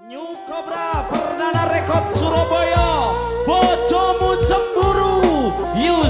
New Cobra Perdana Rekod Surabaya Bojomu